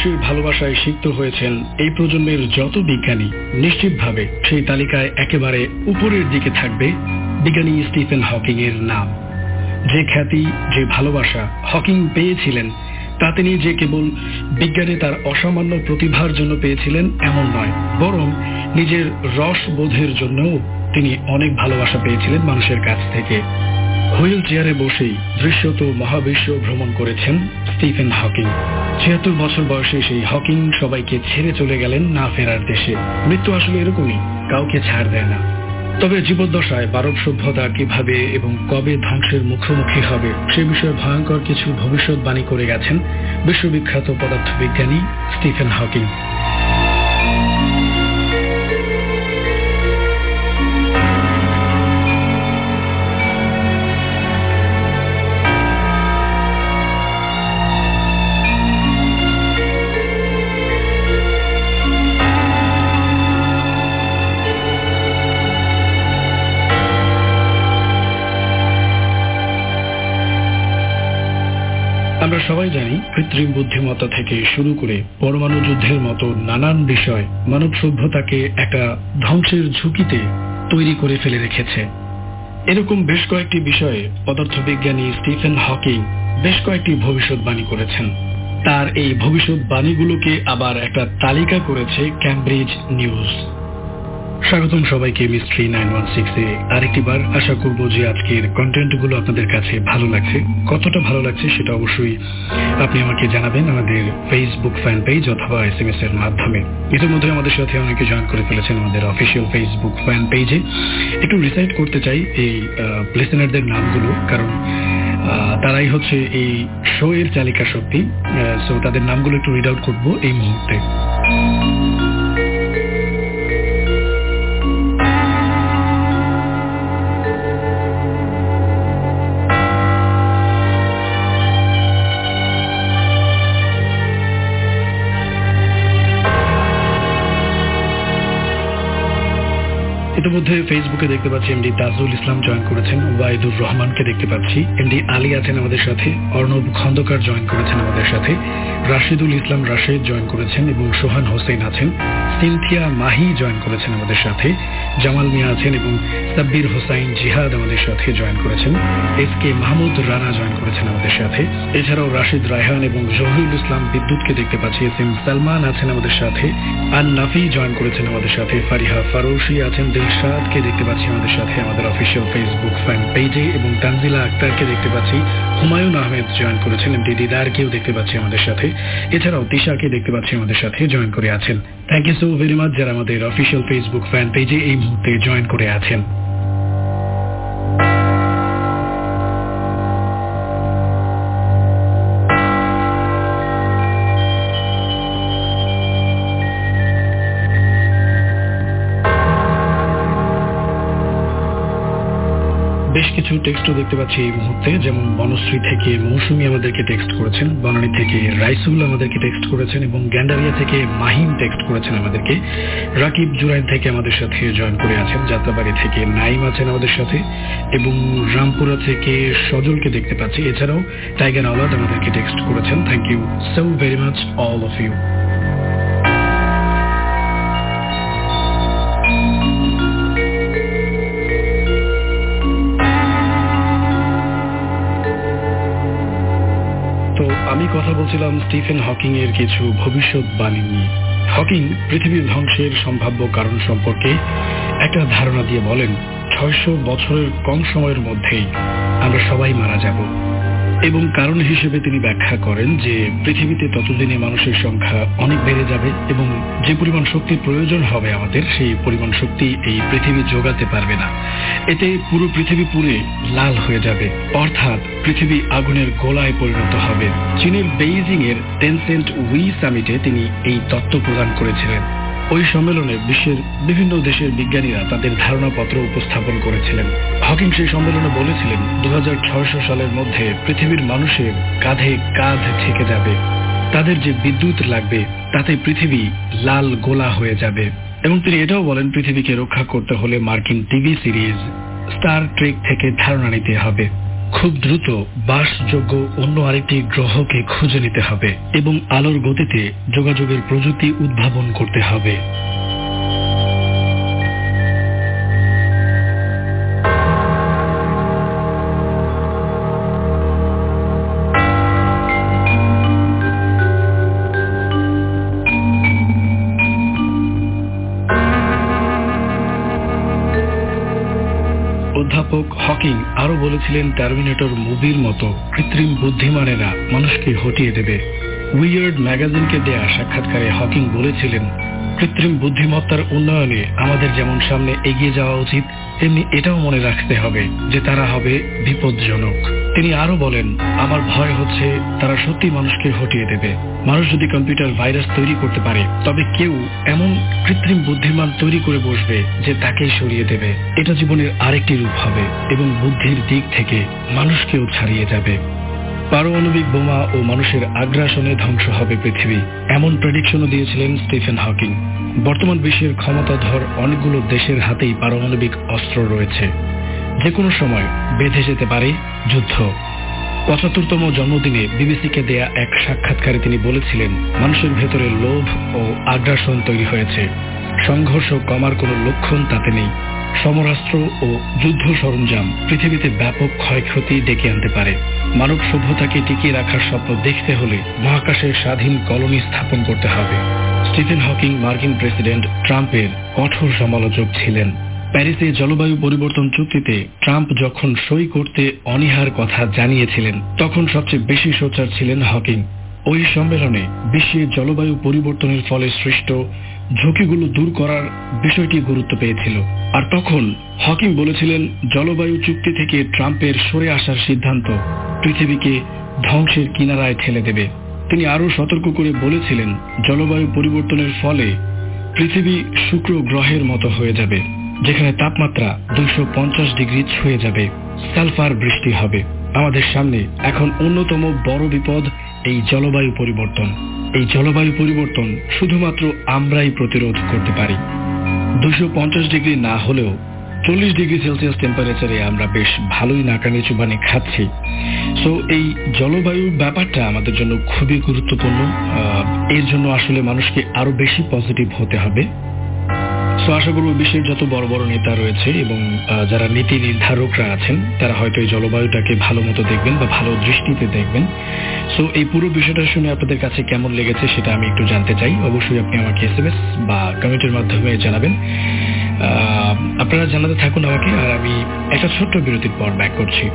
মানুষের ভালোবাসায় সিক্ত হয়েছেন এই প্রজন্মের যত বিজ্ঞানী, নিশ্চিতভাবে সেই তালিকায় একেবারে উপরের দিকে থাকবে বিজ্ঞানী স্টিফেন হকিং এর নাম। যে খ্যাতি, যে ভালোবাসা হকিং পেয়েছিলেন, তা তিনি যে কেবল বিজ্ঞানে তার অসামান্য প্রতিভার জন্য পেয়েছিলেন এমন নয়, বরং নিজের রস বোধের জন্যও তিনি অনেক ভালোবাসা পেয়েছিলেন মানুষের কাছ থেকে। হুইল চেয়ারে বসেই দৃশ্যত মহাবিশ্ব ভ্রমণ করেছেন স্টিফেন হকিং। ছিয়াত্তর বছর বয়সে সেই হকিং সবাইকে ছেড়ে চলে গেলেন না ফেরার দেশে। মৃত্যু আসলে এরকমই, কাউকে ছাড় দেয় না। তবে জীবদ্দশায় মানব সভ্যতা কীভাবে এবং কবে ধ্বংসের মুখোমুখি হবে, সে বিষয়ে ভয়ঙ্কর কিছু ভবিষ্যৎবাণী করে গেছেন বিশ্ববিখ্যাত পদার্থবিজ্ঞানী স্টিফেন হকিং। আমরা সবাই জানি কৃত্রিম বুদ্ধিমত্তা থেকে শুরু করে পরমাণু যুদ্ধের মতো নানান বিষয় মানব সভ্যতাকে একটা ধ্বংসের ঝুঁকিতে তৈরি করে ফেলে রেখেছে। এরকম বেশ কয়েকটি বিষয়ে পদার্থবিজ্ঞানী স্টিফেন হকিং বেশ কয়েকটি ভবিষ্যৎবাণী করেছেন। তার এই ভবিষ্যৎবাণীগুলোকে আবার একটা তালিকা করেছে ক্যামব্রিজ নিউজ। স্বাগতম সবাইকে মিস্ট্রি নাইন ওয়ান সিক্স আরেকটি বার আশা করব যে আজকের কন্টেন্টগুলো আপনাদের কাছে ভালো লাগছে। কতটা ভালো লাগছে সেটা অবশ্যই আপনি আমাকে জানাবেন আমাদের ফেসবুক ফ্যান পেজ অথবা এস এম এস এর মাধ্যমে। ইতিমধ্যে আমাদের সাথে অনেকে জয়েন করে ফেলেছেন আমাদের অফিসিয়াল ফেসবুক ফ্যান পেজে একটু রিসাইড করতে চাই এই লিসেনারদের নামগুলো, কারণ তারাই হচ্ছে এই শো এর চালিকা শক্তি। সো তাদের নামগুলো একটু রিড আউট করব এই মুহূর্তে। ইতিমধ্যে ফেসবুকে দেখতে পাচ্ছি এমডি তাজুল ইসলাম জয়েন করেছেন ওয়াইদুর রহমানকে দেখতে পাচ্ছি। এমডি আলী আছেন আমাদের সাথে, অর্ণব খন্দকার জয়েন করেছেন আমাদের সাথে, রাশিদুল ইসলাম রাশেদ জয়েন করেছেন এবং সোহান হোসেন আছেন। সিনথিয়া মাহি জয়েন করেছেন আমাদের সাথে, জামাল মিয়া আছেন এবং সাব্বির হোসাইন জিহাদ আমাদের সাথে জয়েন করেছেন। S K Mahmud Rana join করেছেন আমাদের সাথে। এছাড়াও রাশিদ রায়হান এবং জহিরুল ইসলাম বিদ্যুৎকে দেখতে পাচ্ছি, এস এম সালমান আছেন আমাদের সাথে। আন নাফি জয়েন করেছেন আমাদের সাথে, ফারিহা ফারৌসি আছেন দিলশাদকে দেখতে পাচ্ছি আমাদের সাথে আমাদের অফিসিয়াল ফেসবুক ফ্যান পেজে এবং তানজিলা আক্তারকে দেখতে পাচ্ছি। হুমায়ুন আহমেদ জয়েন করেছেন এমডি দিদারকেও দেখতে পাচ্ছি আমাদের সাথে। এছাড়াও তিশাকে দেখতে পাচ্ছি আমাদের সাথে জয়েন করে আছেন। Thank you so very much যারা আমাদের অফিসিয়াল ফেসবুক ফ্যান পেজে এই মুহূর্তে জয়েন করে আছেন। কিছু টেক্সটও দেখতে পাচ্ছি এই মুহূর্তে। যেমন বনশ্রী থেকে মৌসুমী আমাদেরকে টেক্সট করেছেন, বনানী থেকে রাইসুল আমাদেরকে টেক্সট করেছেন এবং গ্যান্ডারিয়া থেকে মাহিম টেক্সট করেছেন আমাদেরকে। রাকিব জুরাইন থেকে আমাদের সাথে জয়েন করে আছেন, যাত্রাবাড়ি থেকে নাইম আছেন আমাদের সাথে এবং রামপুরা থেকে সজলকে দেখতে পাচ্ছি। এছাড়াও টাইগার আওলাদ আমাদেরকে টেক্সট করেছেন। Thank you so very much all of you বলছিলাম স্টিফেন হকিং এর কিছু ভবিষ্যৎবাণী নিয়ে। হকিং পৃথিবীর ধ্বংসের সম্ভাব্য কারণ সম্পর্কে একটা ধারণা দিয়ে বলেন, ছয়শো বছরের কম সময়ের মধ্যেই আমরা সবাই মারা যাব। এবং কারণ হিসেবে তিনি ব্যাখ্যা করেন যে পৃথিবীতে ততদিনে মানুষের সংখ্যা অনেক বেড়ে যাবে এবং যে পরিমাণ শক্তির প্রয়োজন হবে আমাদের, সেই পরিমাণ শক্তি এই পৃথিবী যোগাতে পারবে না। এতে পুরো পৃথিবী পুরে লাল হয়ে যাবে। অর্থাৎ পৃথিবী আগুনের গোলায় পরিণত হবে। চীনের বেইজিং এর টেনসেন্ট উই সামিটে তিনি এই তত্ত্ব প্রদান করেছিলেন। ওই সম্মেলনে বিশ্বের বিভিন্ন দেশের বিজ্ঞানীরা তাদের ধারণাপত্র উপস্থাপন করেছিলেন। হকিং সেই সম্মেলনে বলেছিলেন দু হাজার ছয়শো সালের মধ্যে পৃথিবীর মানুষের কাঁধে কাঁধ থেকে যাবে। তাদের যে বিদ্যুৎ লাগবে, তাতে পৃথিবী লাল গোলা হয়ে যাবে। এবং তিনি এটাও বলেন, পৃথিবীকে রক্ষা করতে হলে মার্কিন টিভি সিরিজ স্টার ট্রেক থেকে ধারণা নিতে হবে। খুব দ্রুত বাসযোগ্য অন্য আরেকটি গ্রহকে খুঁজে নিতে হবে এবং আলোর গতিতে যোগাযোগের প্রযুক্তি উদ্ভাবন করতে হবে। অধ্যাপক হকিং আরও বলেছিলেন, টার্মিনেটর মুভির মতো কৃত্রিম বুদ্ধিমানেরা মানুষকে হটিয়ে দেবে। উইয়ার্ড ম্যাগাজিনকে দেয়া সাক্ষাৎকারে হকিং বলেছিলেন, কৃত্রিম বুদ্ধিমত্তার উন্নয়নে আমাদের যেমন সামনে এগিয়ে যাওয়া উচিত, তেমনি এটাও মনে রাখতে হবে যে তারা হবে বিপজ্জনক। তিনি আরও বলেন, আমার ভয় হচ্ছে তারা সত্যি মানুষকে হটিয়ে দেবে। মানুষ যদি কম্পিউটার ভাইরাস তৈরি করতে পারে, তবে কেউ এমন কৃত্রিম বুদ্ধিমান তৈরি করে বসবে যে তাকেই সরিয়ে দেবে। এটা জীবনের আরেকটি রূপ হবে এবং বুদ্ধির দিক থেকে মানুষকেও ছাড়িয়ে যাবে। পারমাণবিক বোমা ও মানুষের আগ্রাসনে ধ্বংস হবে পৃথিবী, এমন প্রেডিকশনও দিয়েছিলেন স্টিফেন হকিং। বর্তমান বিশ্বের ক্ষমতাধর অনেকগুলো দেশের হাতেই পারমাণবিক অস্ত্র রয়েছে। যে কোনো সময় বেঁধে যেতে পারে যুদ্ধ। পঁচাত্তরতম জন্মদিনে বিবিসিকে দেয়া এক সাক্ষাৎকারে তিনি বলেছিলেন, মানুষের ভেতরে লোভ ও আগ্রাসন তৈরি হয়েছে। সংঘর্ষ কমার কোনো লক্ষণ তাতে নেই। সমরাস্ত্র ও যুদ্ধ সরঞ্জাম পৃথিবীতে ব্যাপক ক্ষয়ক্ষতি ডেকে আনতে পারে। মানব সভ্যতাকে টিকিয়ে রাখার স্বপ্ন দেখতে হলে মহাকাশে স্বাধীন কলোনি স্থাপন করতে হবে। স্টিফেন হকিং মার্কিন প্রেসিডেন্ট ট্রাম্পের কঠোর সমালোচক ছিলেন। প্যারিসে জলবায়ু পরিবর্তন চুক্তিতে ট্রাম্প যখন সই করতে অনীহার কথা জানিয়েছিলেন, তখন সবচেয়ে বেশি সোচার ছিলেন হকিং। ওই সম্মেলনে বিশ্বে জলবায়ু পরিবর্তনের ফলে সৃষ্ট ঝুঁকিগুলো দূর করার বিষয়টি গুরুত্ব পেয়েছিল। আর তখন হকিং বলেছিলেন, জলবায়ু চুক্তি থেকে ট্রাম্পের সরে আসার সিদ্ধান্ত পৃথিবীকে ধ্বংসের কিনারায় ঠেলে দেবে। তিনি আরও সতর্ক করে বলেছিলেন, জলবায়ু পরিবর্তনের ফলে পৃথিবী শুক্র গ্রহের মতো হয়ে যাবে। যেখানে তাপমাত্রা পঞ্চাশ ডিগ্রি ছুঁয়ে যাবে। সালফার বৃষ্টি হবে। আমাদের সামনে এখন অন্যতম বড় বিপদ, এই জলবায়ু পরিবর্তন। এই জলবায়ু পরিবর্তন শুধুমাত্র আমরাই প্রতিরোধ করতে পারি। দুশো ডিগ্রি না হলেও চল্লিশ ডিগ্রি সেলসিয়াস টেম্পারেচারে আমরা বেশ ভালোই নাকানি চুবানি খাচ্ছি। সো এই জলবায়ুর ব্যাপারটা আমাদের জন্য খুবই গুরুত্বপূর্ণ। এর জন্য আসলে মানুষকে আরও বেশি পজিটিভ হতে হবে। সো আশা করব বিশ্বের যত বড় বড় নেতা রয়েছে এবং যারা নীতি নির্ধারকরা আছেন, তারা হয়তো এই জলবায়ুটাকে ভালো মতো দেখবেন বা ভালো দৃষ্টিতে দেখবেন। সো এই পুরো বিষয়টা শুনে আপনাদের কাছে কেমন লেগেছে সেটা আমি একটু জানতে চাই। অবশ্যই আপনি আমাকে এস বা কমেন্টের মাধ্যমে জানাবেন। আপনারা জানাতে থাকুন আমাকে, আর আমি একটা ছোট্ট বিরতির পর ব্যাক করছি।